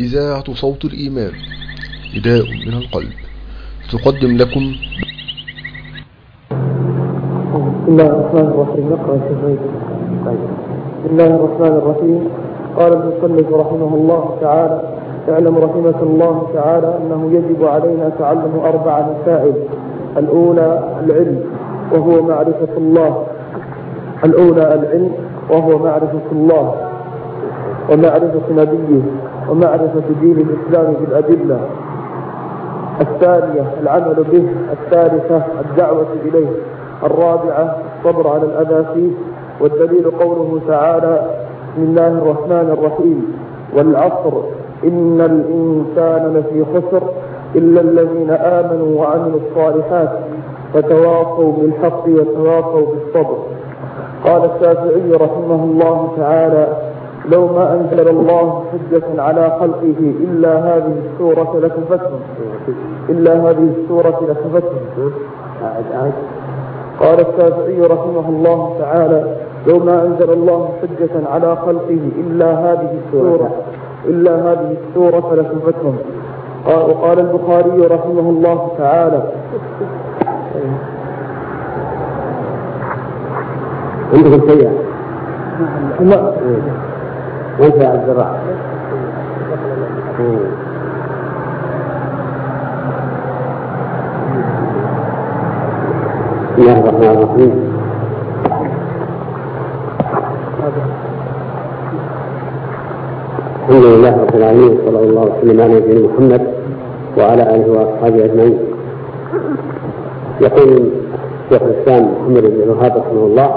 إذاعة صوت الإيمان نداء من القلب تقدم لكم. بسم الله الرحمن الرحيم. نقرأ شيخ طيب. بسم الله الرحمن الرحيم. قال المصنف رحمه الله تعالى اعلم رحمك الله تعالى أنه يجب علينا تعلم أربع مسائل. الأولى العلم وهو معرفة الله. الأولى العلم وهو معرفة الله. ومعرفة نبيه ومعرفة دين الإسلام بالأدلة الثانية العمل به. الثالثة الدعوة إليه. الرابعة الصبر على الأذى فيه. والدليل قوله تعالى بسم الله الرحمن الرحيم. والعصر إن الإنسان لفي خسر إلا الذين آمنوا وعملوا الصالحات وتواصوا بالحق وتواصوا بالصبر. قال الشافعي رحمه الله تعالى لو ما أنزل الله حجة على خلقه إلا هذه السورة لكفتهم إلا هذه السورة لكفتهم قال الشافعي رحمه الله تعالى لو ما أنزل الله حجة على خلقه إلا هذه السورة إلا هذه السورة لكفتهم وقال البخاري رحمه الله تعالى عندكم سيئة يا عبد الرحمن. بسم الله الرحمن الرحيم. الحمد لله رب العالمين صلى الله وسلم على نبينا محمد وعلى آله وأصحابه أجمعين. يقول شيخ الإسلام محمد بن الوهاب رحمه الله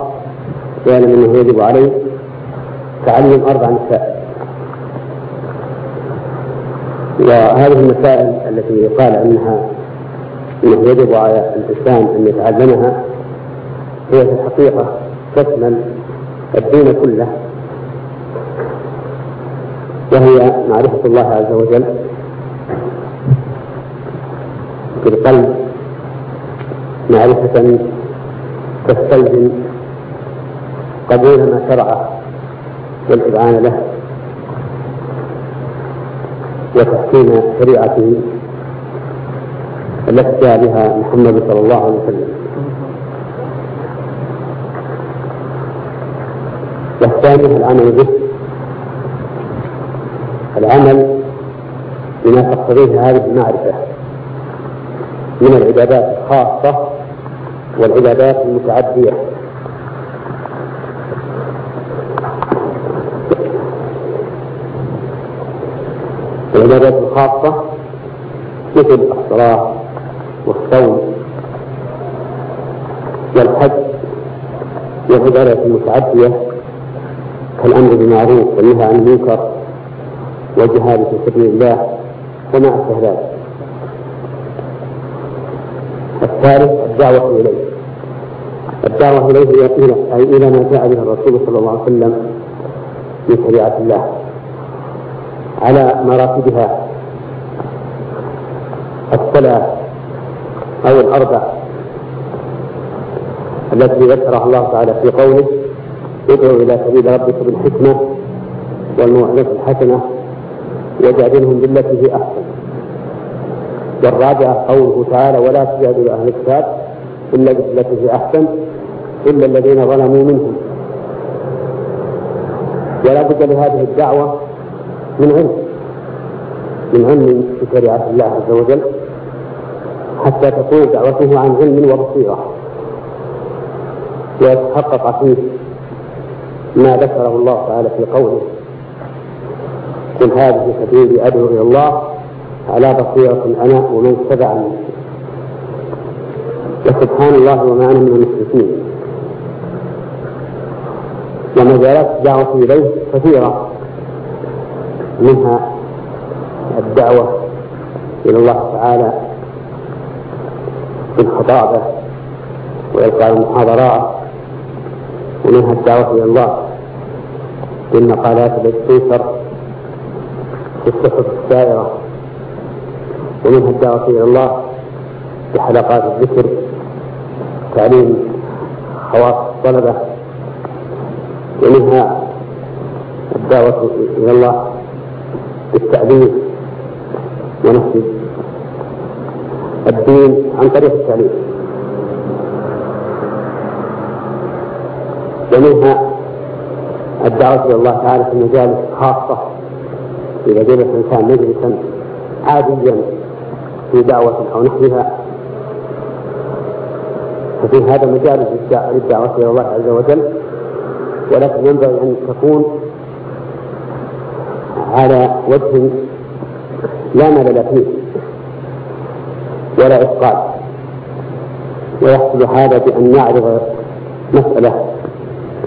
يعلم انه يجب عليه. تعلم أربع مسائل. وهذه المسائل التي يقال انها إنه يجب على الإنسان أن يتعلمها هي في الحقيقة تشمل الدين كله وهي معرفة الله عز وجل في القلب معرفة تستلزم قبول ما شرعه. والإذعان له وتحكيم شريعته التي بها محمد صلى الله عليه وسلم. والثاني العمل به العمل بما تقتضيه هذه المعرفة من العبادات الخاصة والعبادات المتعدية. العبادات الخاصة مثل الصلاة والصوم والحج والعبادات المتعدية كالأمر بالمعروف والنهي عن المنكر والجهاد في سبيل الله وما أشبه ذلك. الثالث الدعوة إليه. الدعوة إليه أي إلى ما جاء به الرسول صلى الله عليه وسلم من شريعة الله. على مراتبها الصلاة أو الأربع التي ذكرها الله تعالى في قوله ادعو إلى سبيل ربك بالحكمة والموعظة الحسنة وجادلهم بالتي هي أحسن. والرابعة قوله تعالى ولا تجادلوا أهل الكتاب إلا بالتي هي أحسن إلا الذين ظلموا منهم. ولا بد لهذه الدعوة من علم من علم بشريعة الله عز وجل حتى تكون دعوته عن علم وبصيرة. ويتحقق فيه ما ذكره الله تعالى في قوله قل هذه سبيلي أدعو إلى الله على بصيرة أنا ومن اتبعني وسبحان الله وما أنا من المشركين. ومجالات الدعوة إليه كثيرة. منها الدعوة إلى الله تعالى في الخطابة وإلقاء المحاضرات ومنها الدعوة إلى الله بالمقالات التي تنشر في الصحف السائرة ومنها الدعوة إلى الله بحلقات الذكر تعليم خواص الطلبة ومنها الدعوة إلى الله بالتعليم ونفس الدين عن طريق التعليم ومنها الدعوة إلى الله تعالى في المجالس خاصة إذا جلس الإنسان مجلسا عاديا في دعوة أو نحوها. ففي هذا مجال للدعوة إلى الله عز وجل ولكن ينبغي أن تكون على وجه لا ملل فيه ولا إثقال ويحصل هذا بأن يعرض مسألة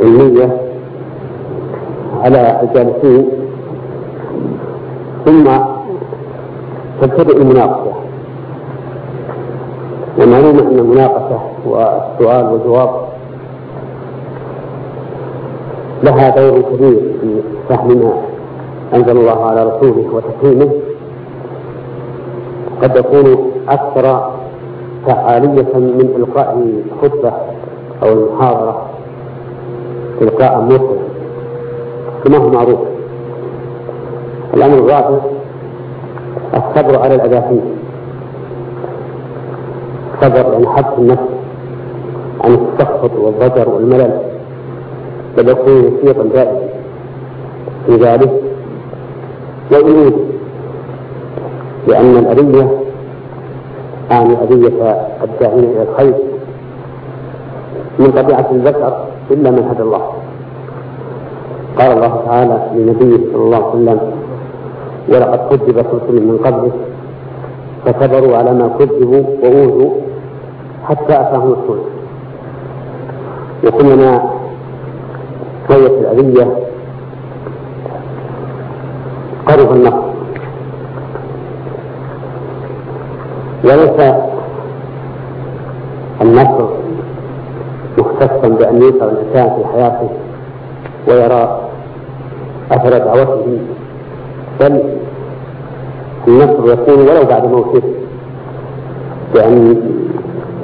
علمية على الجالسين ثم تبتدئ المناقشة. ومعلوم أن المناقشة والسؤال والجواب لها دور كبير في فهم ما أنزل الله على رسوله وتفهيمه قد يكون أكثر فعالية من إلقاء خطبة أو المحاضرة إلقاء مرسل كما هو معروف. الأمر الرابع الصبر على الأذى الصبر يعني حبس النفس عن التسخط والضجر والملل. بل يكون نشيطا دائما. في ذلك وإن لأن الأذية أعني أذية الداعين إلى الخير من طبيعة البشر إلا من هدى الله. قال الله تعالى لنبيه صلى الله عليه وسلم ولقد كذبت رسل من قبله فصبروا على ما كذبوا وأوذوا حتى أتاهم الرسول وكلما كانت الأذية قرب النقص وليس النصر مختصا بأن ينصر الإنسان في حياته ويرى أثر دعوته بل النصر يكون ولو بعد موته بأن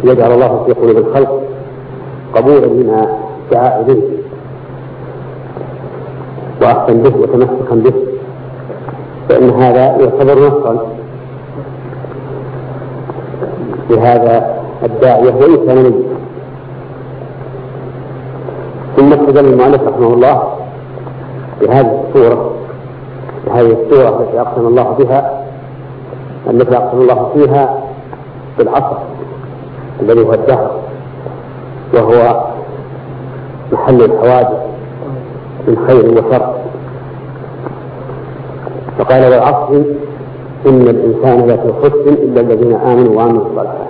يجعل الله في قلوب الخلق قبولا لما دعا إليه وأحسن به وتمسكا به. فإن هذا يعتبر نصرا لهذا الداعية وإن كان نبيا ثم استدل المؤلف رحمه الله بهذه السورة بهذه السورة التي أقسم الله بها التي أقسم الله فيها بالعصر الذي هو الدهر وهو محل الحوادث من خير وشر. فقال والعصر إن الإنسان لفي خسر إلا الذين آمنوا وعملوا الصالحات.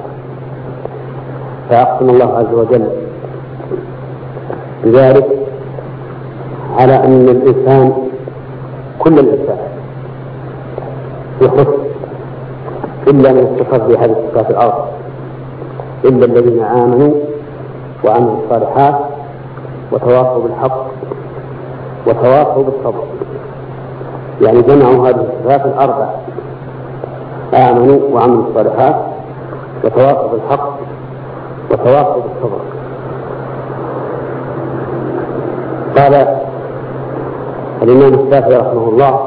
فأقسم الله عز وجل بذلك على أن الإنسان كل الإنسان في إلا من اتصف بهذه الصفات الأرض إلا الذين آمنوا وعملوا الصالحات وتواصوا بالحق وتواصوا بالصبر. يعني جمعوا هذه الصفات الأربع. آمنوا وعملوا الصالحات وتواصوا بالحق وتواصوا بالصبر. قال الإمام الشافعي رحمه الله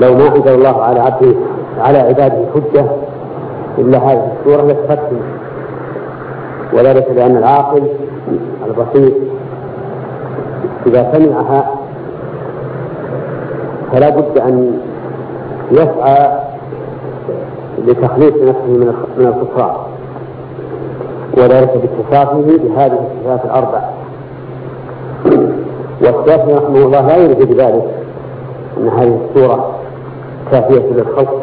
لو ما أنزل الله على عبده على عباده حجة إلا هذه السورة لتفتهم وذلك لأن العاقل البسيط إذا سمعها فلا بد أن يسعى لتخليص نفسه من الخسران. وذلك باتصافه بهذه الصفات الأربع. والشافعي رحمه الله لا يريد بذلك أن هذه السورة كافية للخلق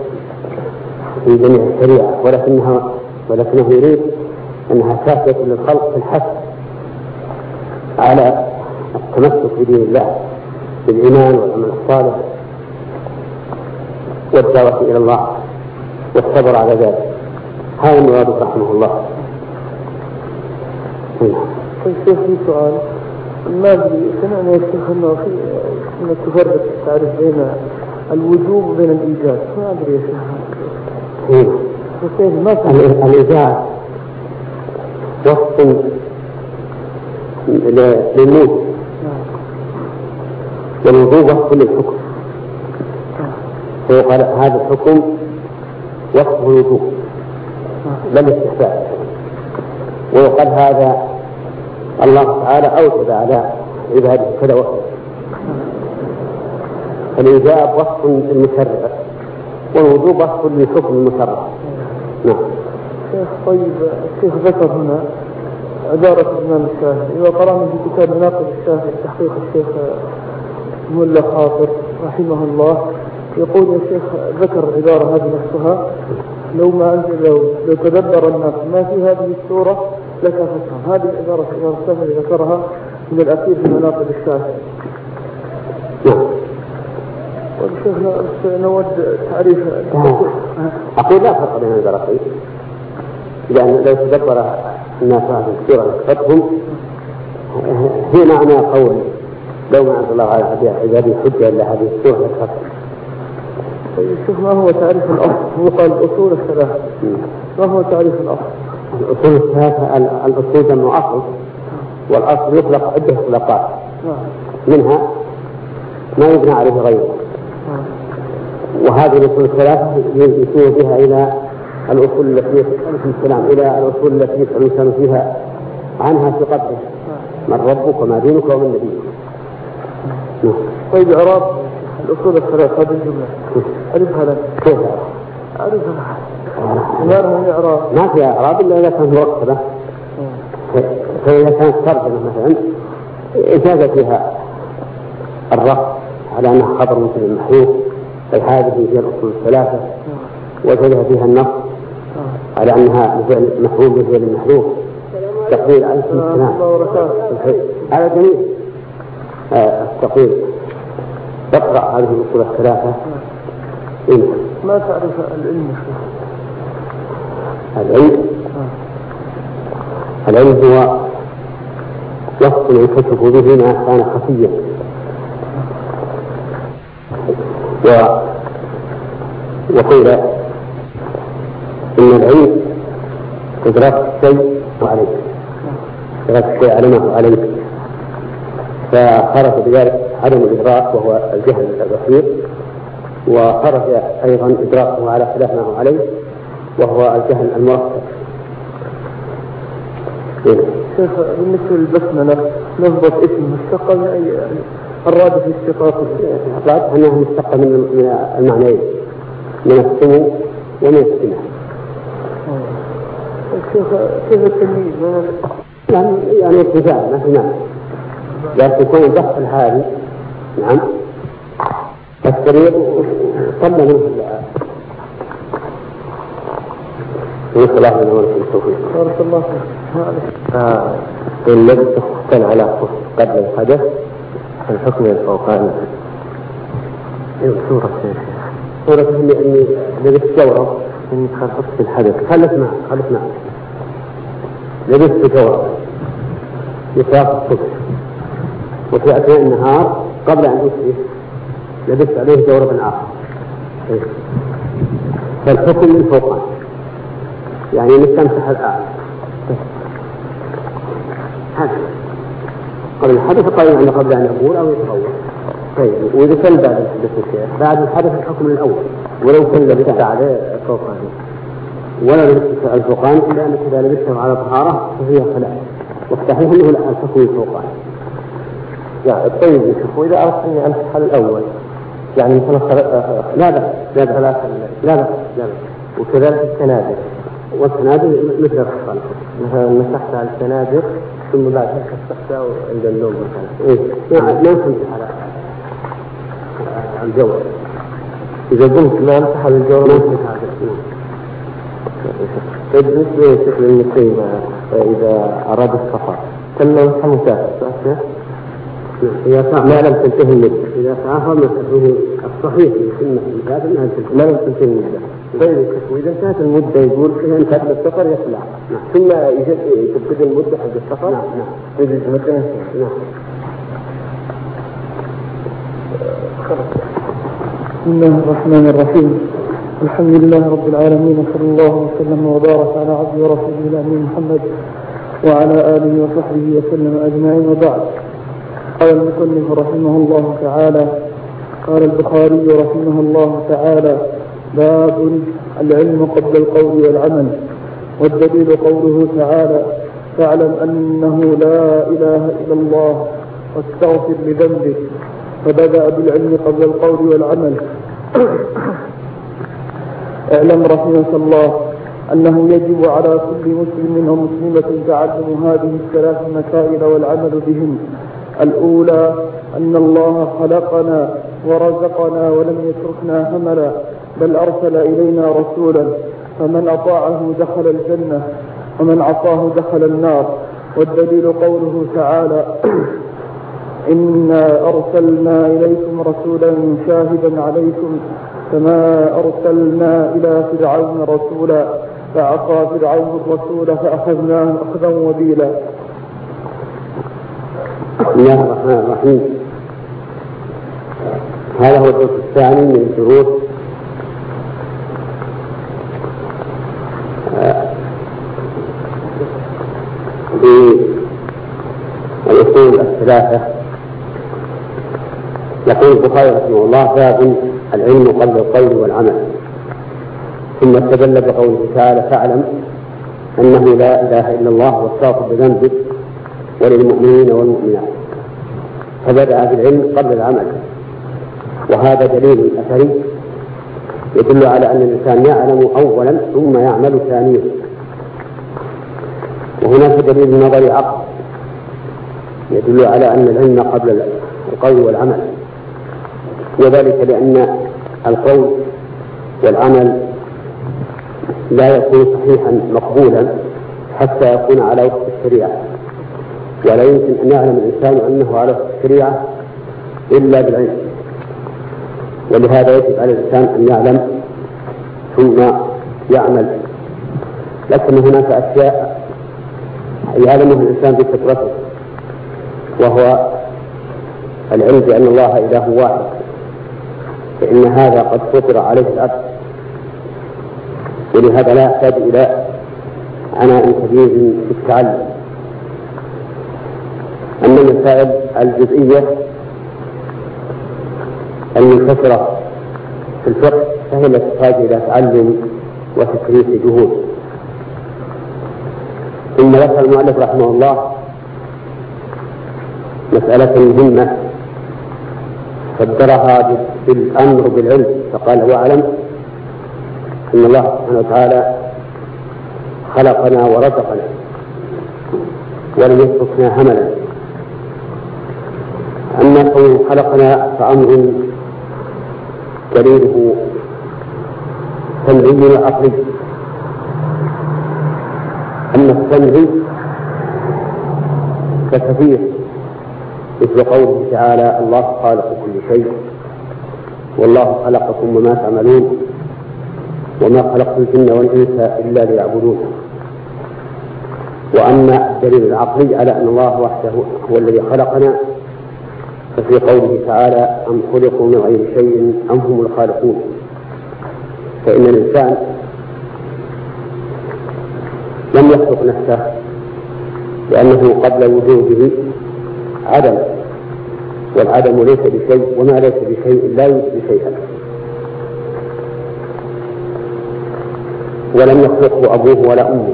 في جميع الشريعة ولكنها ولكنه يريد أنها كافية للخلق في الحث على التمسك بدين الله بالإيمان والعمل الصالح. والدعوة إلى الله والصبر على ذلك. هذا المراد رحمه الله. طيب في سؤال. ما أدري سمعنا يا شيخ أنه في انك تفرق تعرف بين الوجوب وبين الايجاب ما أدري يا شيخ. إيه. ما الايجاب وصف للموت والوجوب وصف للحكم. فيقال هذا الحكم وصف الوجوب لا الاستحباب ويقال هذا الله تعالى أوجب على عباده كذا وكذا الإيجاب وصف للمشرع والوجوب وصف للحكم المشرع. نعم. شيخ طيب الشيخ ذكر هنا عبارة الإمام الشافعي؟ وقرأنا في كتاب مناقب الشافعي تحقيق الشيخ ملا خاطر رحمه الله يقول يا شيخ ذكر العبارة هذه نفسها. لو ما لو, لو تدبر الناس ما في هذه السورة لكفتهم هذه العبارة الإمام الشافعي ذكرها من الأخير في مناقب الشافعي والشيخ نود تعريف. أقول لا فرق بين البرقين لأن لو تدبر الناس هذه السورة لكفتهم هي معنى قول لو ما أنزل الله على عباده حجة إلا هذه السورة لكفتهم طيب شوف ما هو تعريف الأصل. هو قال الأصول الثلاثة. ما هو تعريف الأصل؟ الأصول الثلاثة الأصول جمع أصل والأصل يطلق عدة إطلاقات نعم. منها ما يبنى عليه غيره. نعم. وهذه الأصول الثلاثة يشير بها إلى الأصول التي يسأل في السلام إلى الأصول التي يسأل الإنسان فيها عنها في قبره من ربك وما دينك ومن نبيك. نعم. طيب إعراب الأصول الثلاثة هذه الجملة. أعرفها لك كيف؟ أعرفها ما لها إعراب. ما في إعراب إلا إذا كانت مركبة فإذا كانت ترجمة مثلا إجازة فيها الرفض على أنها خبر مثل المحذوف هذه هي الأصول الثلاثة وجدها فيها النص على أنها بفعل مفعول بفعل المحذوف تقدير السلام. هذا جميل آه، التقدير تقرأ هذه الأصول الثلاثة إيه؟ ما تعرف العلم العلم؟ العلم هو وصف ينكشف به ما كان خفيا. و وقيل إن العلم إدراك الشيء وعليه إدراك الشيء على ما هو عليه. فخرج بذلك عدم الإدراك وهو الجهل البسيط وخرج أيضا إدراكه على خلاف ما هو عليه وهو الجهل المركب إيه؟ شيخ بالنسبة للبسملة نضبط اسم مشتقة من أي الراد في اشتقاقه الراد أنه مشتقة من من المعنيين من السمو ومن السمع. شيخ كيف التمييز يعني يعني ارتفاع ما في معنى لكن يكون الدخل هذه نعم. السرير طل منه. في صلاح من أمر التوفيق. بارك الله فيك. الذي تختل على قبل الحدث الحكم الفوقاني سورة يا شيخ. سورة اني لبست جورب إني خلصت في الحدث. خل اسمع خل اسمع لبست جورب يساق الصبح. وفي أثناء النهار قبل أن يصبح لبست عليه جورب آخر. فالحكم من فوقان يعني نستمسح الاعلى هذا قبل الحدث قال يعني قبل أن يقول أو يتطور طيب. وإذا كان بعد الحدث الشيخ بعد الحدث الحكم الأول. ولو كان لبست عليه فوقان ولا لبست الفوقان إلا انك إذا لبسته على طهارة فهي خلاف والصحيح أنه الحكم الفوقان يعني طيب شوف واذا أردت اني امسح الأول. يعني مثلا لا بأس لا بأس ثلاث لا بأس لا بأس. وكذلك السنادر والسنادر مثل الخصال مثلا مسحت على السنادر ثم بعدها كسحتها عند النوم مثلا. إيه ما ما تمسح على الجو إذا قمت ما امسح على الجو ما الجو طيب بالنسبة لشكل المقيم إذا أراد السفر. تم مسح مسافر إذا ما لم تنتهي المدة إذا سافر مسحه الصحيح في سنة المسافر أنها تنتهي ما لم تنتهي المدة طيب وإذا انتهت المدة يقول إذا انتهت السفر يخلع ثم تبتدي المدة حق السفر. نعم نعم. المدة نعم. بسم الله الرحمن الرحيم. الحمد لله رب العالمين وصلى الله وسلم وبارك على عبده ورسوله الأمين محمد وعلى آله وصحبه وسلم أجمعين وبعد. قال المصنف رحمه الله تعالى قال البخاري رحمه الله تعالى باب العلم قبل القول والعمل. والدليل قوله تعالى فاعلم أنه لا إله إلا الله واستغفر لذنبك فبدأ بالعلم قبل القول والعمل. اعلم رحمك الله أنه يجب على كل مسلم ومسلمة تعلم هذه الثلاث مسائل والعمل بهن الأولى أن الله خلقنا ورزقنا ولم يتركنا هملا بل أرسل إلينا رسولا فمن أطاعه دخل الجنة ومن عصاه دخل النار والدليل قوله تعالى إنا أرسلنا إليكم رسولا شاهدا عليكم كما أرسلنا إلى فرعون رسولا فعصى فرعون الرسول فأخذناه أخذا وبيلا. بسم الله الرحمن الرحيم. هذا هو الدرس الثاني من الدروس بالأصول الثلاثة. يقول البخاري رحمه الله باب العلم قبل القول والعمل. ثم استدل بقوله تعالى فاعلم أنه لا إله إلا الله واستغفر بذنبك وللمؤمنين والمؤمنات. فبدأ بالعلم قبل العمل. وهذا دليل أثري يدل على أن الإنسان يعلم أولا ثم يعمل ثانيا. وهناك دليل نظري عقل يدل على أن العلم قبل القول والعمل. وذلك لأن القول والعمل لا يكون صحيحا مقبولا حتى يكون على وفق الشريعة. ولا يمكن أن يعلم الإنسان أنه على الشريعة إلا بالعلم. ولهذا يجب على الإنسان أن يعلم ثم يعمل. لكن هناك أشياء يعلمها الإنسان بفطرته وهو العلم بأن الله إله واحد فإن هذا قد فطر عليه العبد. ولهذا لا يحتاج إلى عناء كبير في التعلم. المسائل الجزئية المنتصرة في الفقه فهي التي تحتاج إلى تعلم وتكريس جهود ثم ذكر المؤلف رحمه الله مسألة مهمة قدرها بالأمر بالعلم فقال واعلم أن الله سبحانه وتعالى خلقنا ورزقنا ولم يتركنا هملا خلقنا فأمر دليله سمعي وعقلي أما السمع فكثير مثل قوله تعالى الله خالق كل شيء والله خلقكم وما تعملون وما خلقت الجن والإنس إلا ليعبدون. وأما الدليل العقلي على أن الله وحده هو الذي خلقنا ففي قوله تعالى أم خلقوا من غير شيء أم هم الخالقون. فإن الإنسان لم يخلق نفسه لأنه قبل وجوده عدم والعدم ليس بشيء وما ليس بشيء لا يوجد شيئا. ولم يخلقه أبوه ولا أمه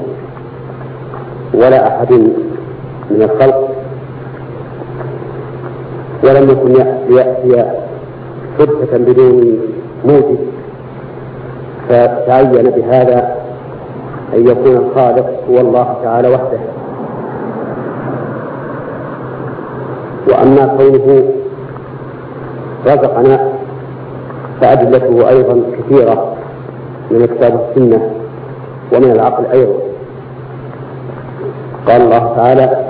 ولا أحد من الخلق ولم يكن يأتي صدفة بدون موجب فتعين بهذا أن يكون الخالق هو الله تعالى وحده. وأما كونه رزقنا فأدلته أيضا كثيرة من الكتاب والسنة ومن العقل أيضا. قال الله تعالى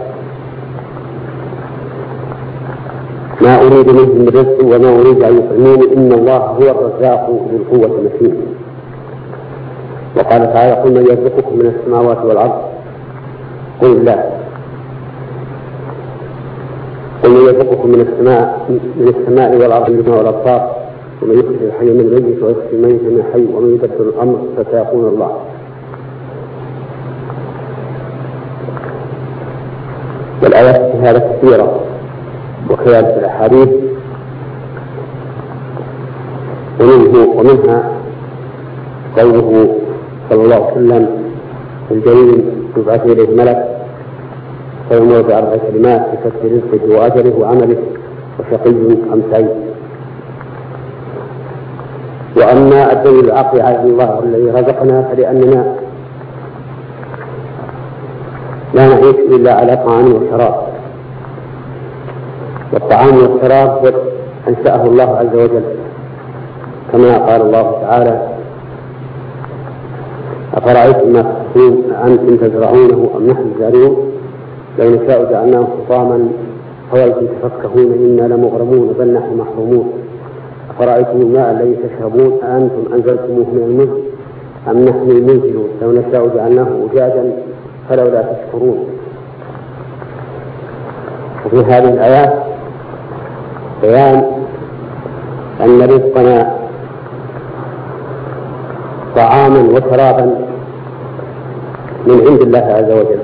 ما أريد منهم من رزق وما أريد أن يطعموني إن الله هو الرزاق ذو القوة المتين وقال تعالى قل من يرزقكم من السماوات والأرض؟ قل الله قل من يرزقكم من السماء من السماء والأرض بالماء والأبصار ومن يخرج الحي من الميت ويخرج الميت من الحي ومن يدبر الأمر فسيقول الله. والآيات في هذا كثيرة وكذلك الأحاديث. ومنه ومنها قوله صلى الله عليه وسلم الجليل يبعث إليه ملك فيمر بأربع كلمات بكسب رزقه وأجله وعمله وشقي أم سعيد وأما الدليل العقلي على الله الذي رزقنا فلأننا لا نعيش إلا على طعام وشراب. والطعام والشراب أنشأه الله عز وجل كما قال الله تعالى أفرأيتم ما تحسون أأنتم تزرعونه أم نحن الزارعون؟ لو نشاء جعلناه حطاما فولكم تفكهون إنا لمغرمون بل نحن محرومون. أفرأيتم الماء الذي تشربون أأنتم أنزلتموه من المزن أم نحن المنزلون؟ لو نشاء جعلناه أجاجا فلولا تشكرون. وفي هذه الآيات بيان أن رزقنا طعاما وشرابا من عند الله عز وجل.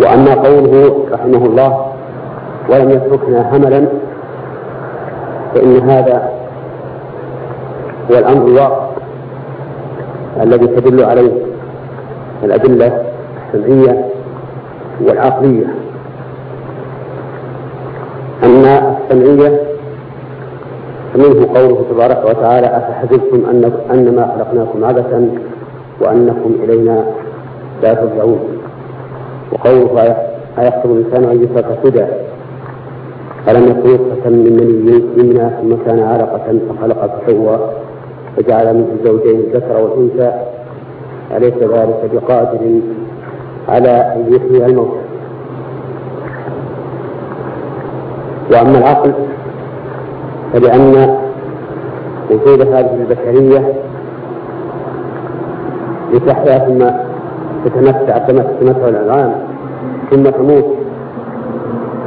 وأما قوله رحمه الله ولم يتركنا هملا فإن هذا هو الأمر الواقع الذي تدل عليه الأدلة السمعية والعقلية أما السمعية فمنه قوله تبارك وتعالى أفحسبتم أن أنما خلقناكم عبثا وأنكم إلينا لا ترجعون. وقوله أيحسب الإنسان أن يترك سدى. ألم يكن نطفة من مني يمنى ثم كان علقة فخلق فسوى فجعل منه الزوجين الذكر والأنثى. أليس ذلك بقادر على أن يحيي الموتى؟ وأما العقل فلأن وجود هذه البشرية لتحيا ثم تتمتع كما تتمتع الأنعام ثم تموت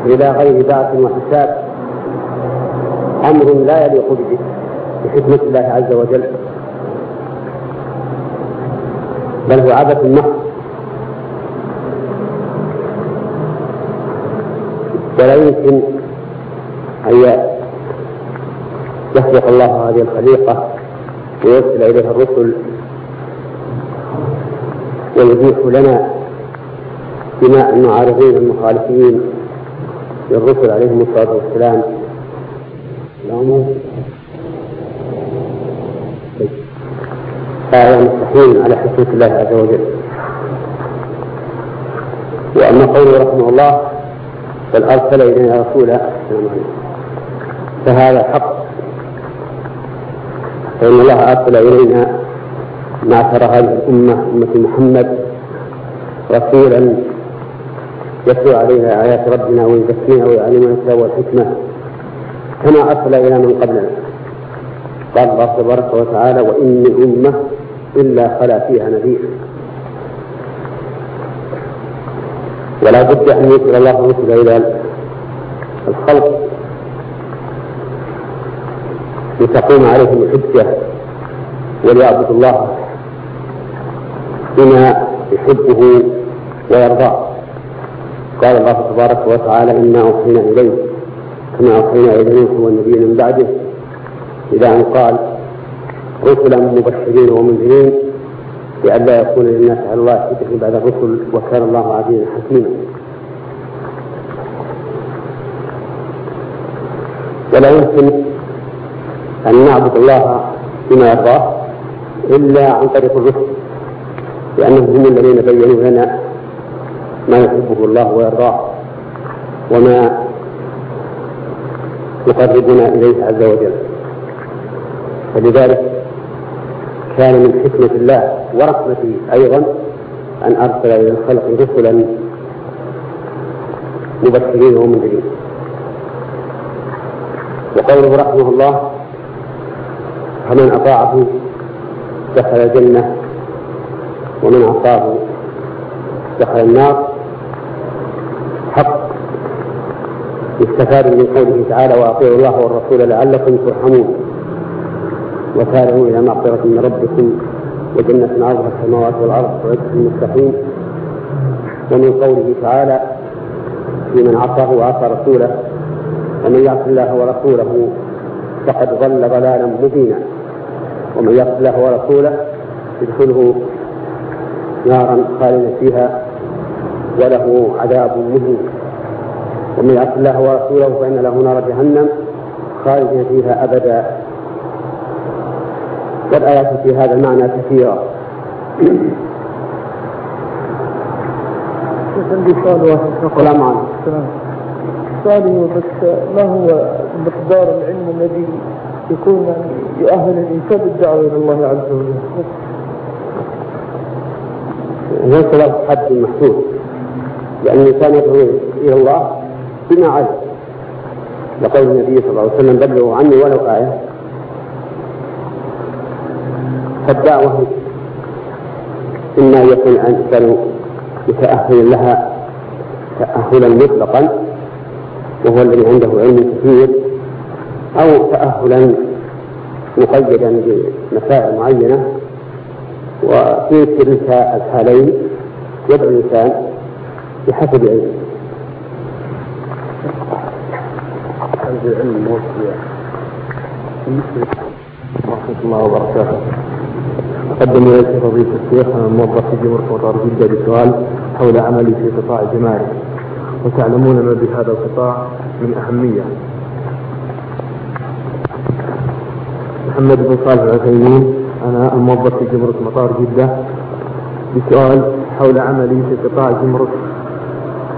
إلى غير بعث وحساب أمر لا يليق به بحكمة الله عز وجل. بل هو عبث محض ولا يمكن أن يخلق الله هذه الخليقة ويرسل إليها الرسل ويبيح لنا دماء المعارضين المخالفين للرسل عليهم الصلاة والسلام. هذا مستحيل على حكمة الله عز وجل وأما قوله رحمه الله بل أرسل إلينا رسولا فهذا حق. فإن الله أرسل إلينا معشر هذه الأمة أمة محمد رسولا يتلو عليها آيات ربنا ويزكيها ويعلمنا الكتاب والحكمة كما أرسل إلى من قبلنا. قال الله تبارك وتعالى وإن أمة إلا خلا فيها نذير. ولا بد أن يرسل الله الرسل إلى الخلق لتقوم عليهم الحجة وليعبدوا الله بما يحبه ويرضاه. قال الله تبارك وتعالى إنا أوحينا إليه كما أوحينا إلى نوح والنبيين من بعده. إلى أن قال رسلا مبشرين ومنذرين لئلا يكون للناس على الله حجة بعد الرسل وكان الله عزيزا حكيما. ولا يمكن أن نعبد الله بما يرضاه إلا عن طريق الرسل لأنهم هم الذين بينوا لنا ما يحبه الله ويرضاه وما يقربنا إليه عز وجل. فلذلك كان من حكمة الله ورحمته أيضا أن أرسل إلى الخلق رسلا مبشرين ومنذرين. وقوله رحمه الله فمن أطاعه دخل الجنة ومن عصاه دخل النار. حق يستفاد من قوله تعالى وأطيعوا الله والرسول لعلكم ترحمون. وسارعوا إلى مغفرة من ربكم وجنة عرضها السماوات والأرض وعدة المستقيم ومن قوله تعالى في من عصاه وعصى رسوله ومن يعص الله ورسوله فقد ضل ضلالا مبينا. ومن يقتل الله ورسوله يدخله نارا خالدا فيها وله عذاب مهين. ومن يعص الله ورسوله فإن له نار جهنم خالدا فيها أبدا. والآيات في هذا المعنى كثيرة. عندي سؤال واحد. السلام عليكم. سؤالي بس ما هو مقدار العلم الذي يكون يعني يؤهل الإنسان بالدعوة إلى الله عز وجل. ليس له حد محدود لأن الإنسان يدعو إلى الله بما علم. لقول النبي صلى الله عليه وسلم بلغوا عني ولو آية. فالدعوة إما يكون الإنسان متأهل لها تأهلا مطلقا وهو الذي عنده علم كثير أو تأهلا مقيدا بمسائل معينة وفي كلتا الحالين يدعو الإنسان بحسب علمه. هذا العلم موسع ورحمة الله وبركاته. قدم إليك فضيلة الشيخ أنا موظف في جمهورية مطار جدة بسؤال حول عملي في قطاع جمارك وتعلمون ما بهذا القطاع من أهمية محمد بن صالح العثيمين. أنا الموظف في جمهورية مطار جدة. بسؤال حول عملي في قطاع جمرك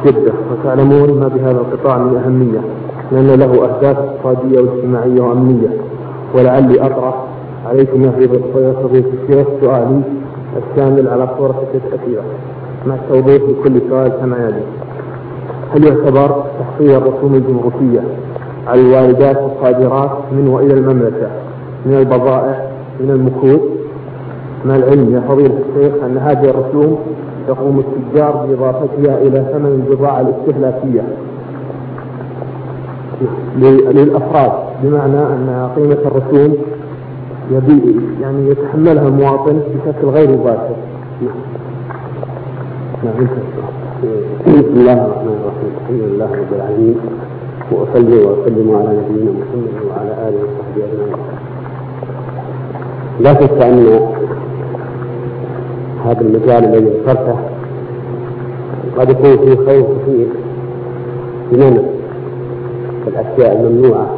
جدة. وتعلمون ما بهذا القطاع من أهمية لأن له أهداف اقتصادية واجتماعية وأمنية. ولعلي أطرح عليكم يا فضيلة الشيخ سؤالي الشامل على صورة أسئلة مع التوضيح لكل سؤال كما يلي. هل يعتبر تحصيل الرسوم الجمركية على الواردات والصادرات من وإلى المملكة؟ من البضائع من المكوس مع العلم يا فضيلة الشيخ أن هذه الرسوم يقوم التجار بإضافتها إلى ثمن البضاعة الاستهلاكية للأفراد. بمعنى أن قيمة الرسوم يعني يتحملها المواطن بشكل غير مباشر. نعم. بسم الله الرحمن الرحيم. الحمد لله رب العالمين. وأصلي وأسلم على نبينا محمد وعلى آله وصحبه أجمعين. لا شك ان هذا المجال الذي ذكرته قد يكون فيه خير كثير بمنع الأشياء الممنوعة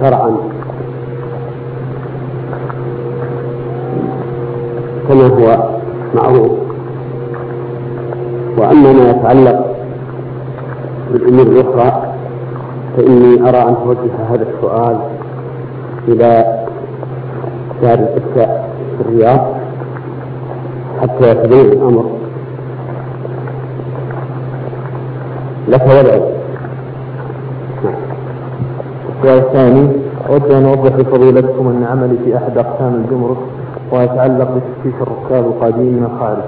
شرعا. كما هو معروف. وأما ما يتعلق بالأمور الأخرى فإني أرى أن توجه هذا السؤال إلى دار الإفتاء في الرياض حتى يتبين الأمر. لك ولعب السؤال الثاني أود أن أوضح لفضيلتكم أن عملي في أحد أقسام الجمرك ويتعلق بتفتيش الركاب القادمين من الخارج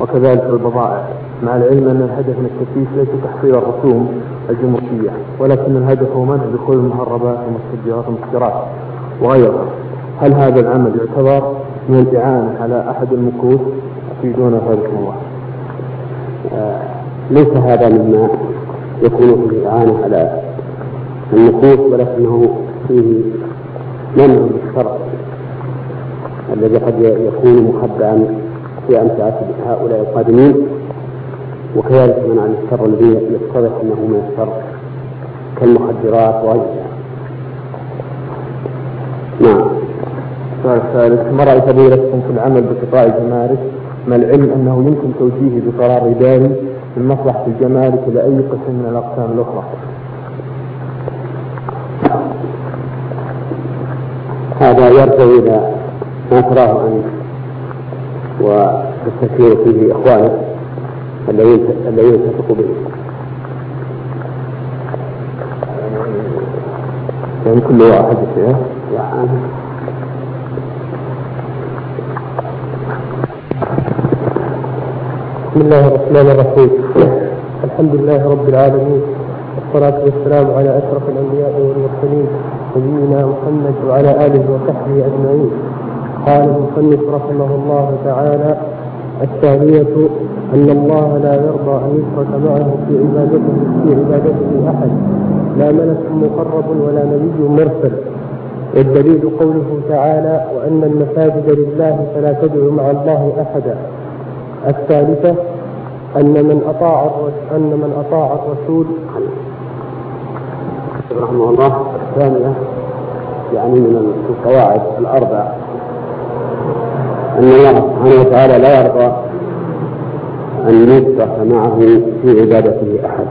وكذلك البضائع. مع العلم أن الهدف من التفتيش ليس تحصيل الرسوم الجمركية ولكن الهدف هو منع دخول المهربات والمستجرات والمسكرات وغيرها. هل هذا العمل يعتبر من الإعانة على أحد المكوس أفيدونا فضلكم الله. آه ليس هذا مما يكون فيه إعانة على النفوس ولكنه فيه منع بالشرع الذي قد يكون مخبئا في أمتعة هؤلاء القادمين. وكذلك منع الشر الذي يتضح أنه من الشر كالمخدرات وغيرها. نعم. السؤال الثالث ما رأي فضيلتكم في العمل بقطاع الجمارك؟ مع العلم أنه يمكن توجيهه بقرار إداري من مصلحة الجمارك إلى أي قسم من الأقسام الأخرى؟ هذا يرجع إلى ما تراه أنت والتفكير فيه إخوانك الذين الذين تثق بهم يعني كل واحد شيء بسم الله الرحمن الرحيم. الحمد لله رب العالمين. والصلاة والسلام على أشرف الأنبياء والمرسلين نبينا محمد وعلى آله وصحبه أجمعين. قال المصنف رحمه الله تعالى الثانية أن الله لا يرضى أن يشرك معه في عبادته في عبادته أحد. لا ملك مقرب ولا نبي مرسل. والدليل قوله تعالى وأن المساجد لله فلا تدعوا مع الله أحدا. الثالثة أن من أطاع أن من أطاع الرسول. رحمه الله. الثانية يعني من القواعد الأربع. أن الله سبحانه وتعالى لا يرضى أن يشرك معه في عبادته أحد.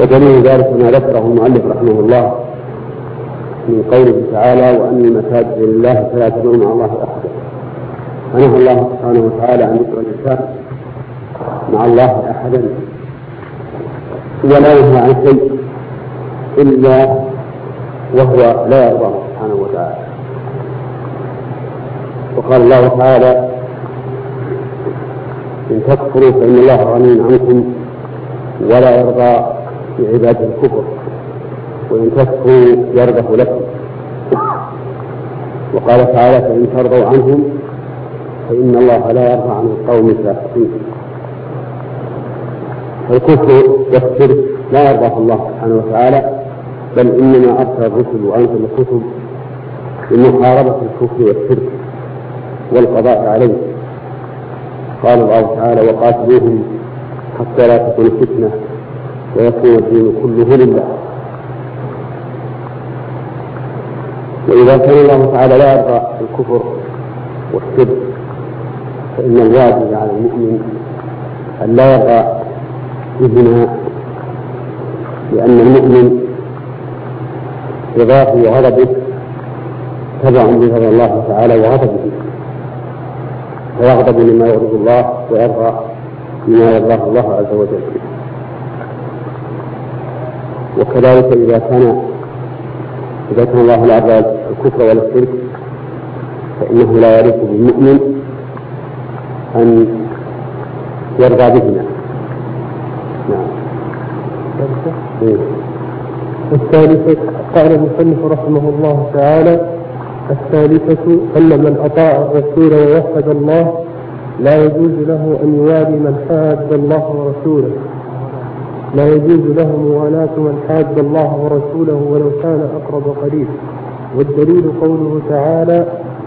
ودليل ذلك ما ذكره المؤلف رحمه الله من قوله تعالى وأن المساجد لله فلا تدعوا مع الله أحدا. فنهى الله سبحانه وتعالى أن يدعو الإنسان مع الله أحدا. ولا ينهى عن شيء إلا وهو لا يرضاه سبحانه وتعالى. وقال الله تعالى إن تكفروا فإن الله غني عنكم ولا يرضى لعباده الكفر وإن تكفروا يرضه لكم. وقال تعالى فإن ترضوا عنهم فإن الله لا يرضى عن القوم الفاسقين. الكفر والشرك لا يرضاه الله سبحانه وتعالى بل إنما أرسل الرسل وأنزل الكتب لمحاربة الكفر والشرك والقضاء عليه. قال الله تعالى وقاتلوهم حتى لا تكون فتنة ويكون الدين كله لله. وإذا كان الله تعالى لا يرضى الكفر والشرك فإن الواجب على المؤمن أن لا يرضى بهما لأن المؤمن رضاه وغضبه تبع برضا الله تعالى وغضبه. فيغضب لما يغضب الله ويرضى بما يرضاه الله عز وجل. وكذلك إذا كان إذا كان الله يرضى الكفر ولا الشرك فإنه لا يليق بالمؤمن أن يرضى بهما. نعم. الثالثة قال المصنف رحمه الله تعالى الثالثة أن من أطاع الرسول ووحد الله لا يجوز له أن يوالي من حاد الله ورسوله. لا يجوز له موالاة من حاد الله ورسوله ولو كان أقرب قريب. والدليل قوله تعالى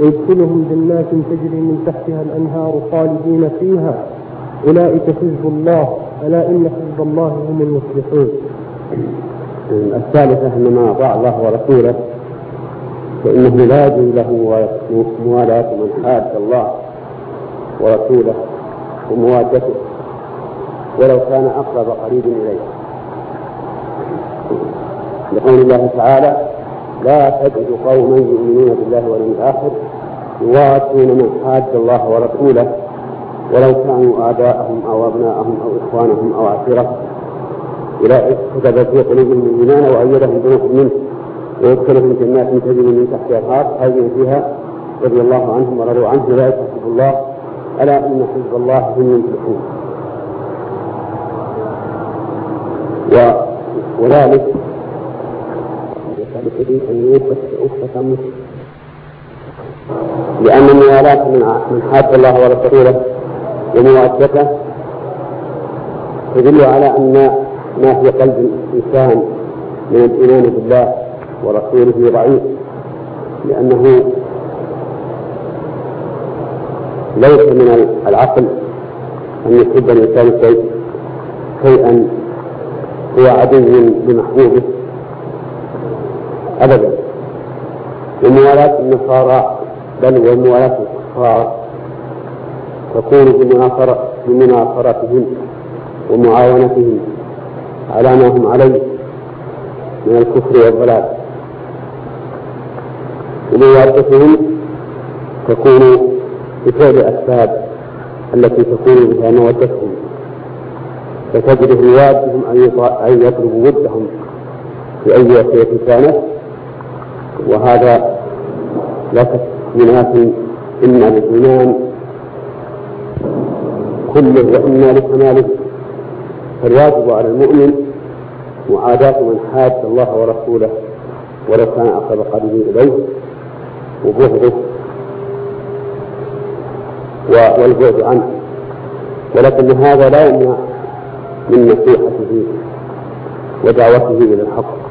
ويدخلهم جنات تجري من تحتها الأنهار خالدين فيها. أولئك حزب الله ألا إن حزب الله هم المفلحون. الثالثة أن من أطاع الله ورسوله فإنه لا يجوز له موالاة من حاد الله ورسوله وموادته ولو كان أقرب قريب إليه. لقول الله تعالى لا تجد قوما يؤمنون بالله واليوم الآخر يوادون من حاد الله ورسوله ولو كانوا آباءهم أو أبناءهم أو إخوانهم أو عشيرتهم أولئك كتب في قلوبهم الإيمان وأيدهم بروح منه ويدخلهم جنات تجري من تحتها الأنهار. خالدين فيها رضي الله عنهم ورضوا عنه أولئك حزب الله. ألا إن حزب الله هم المفلحون. وذلك. أن يثبت لأن الموالاة من حاد الله ورسوله ومواساته تدل على أن ما في قلب الإنسان من الإيمان بالله ورسوله ضعيف لأنه ليس من العقل أن يحب الإنسان شيء شيئا هو عدو لمحبوبه أبدا. وموالاة النصارى بل وموالاة الكفار تكون بمناصرة بمناصرتهم ومعاونتهم على ما هم عليه من الكفر والضلال. وموادتهم تكون بفعل الأسباب التي تكون بها مودتهم فتجده يوادهم أن يطلبوا ودهم في أي وسيلة كانت وهذا لا شك مناف إما للإيمان كله وإما لكماله فالواجب على المؤمن معاداة من حاد الله ورسوله ولو كان أقرب قلبه إليه وبغضه والبعد عنه. ولكن هذا لا يمنع من نصيحته ودعوته إلى الحق.